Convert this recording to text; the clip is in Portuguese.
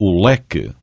O leque.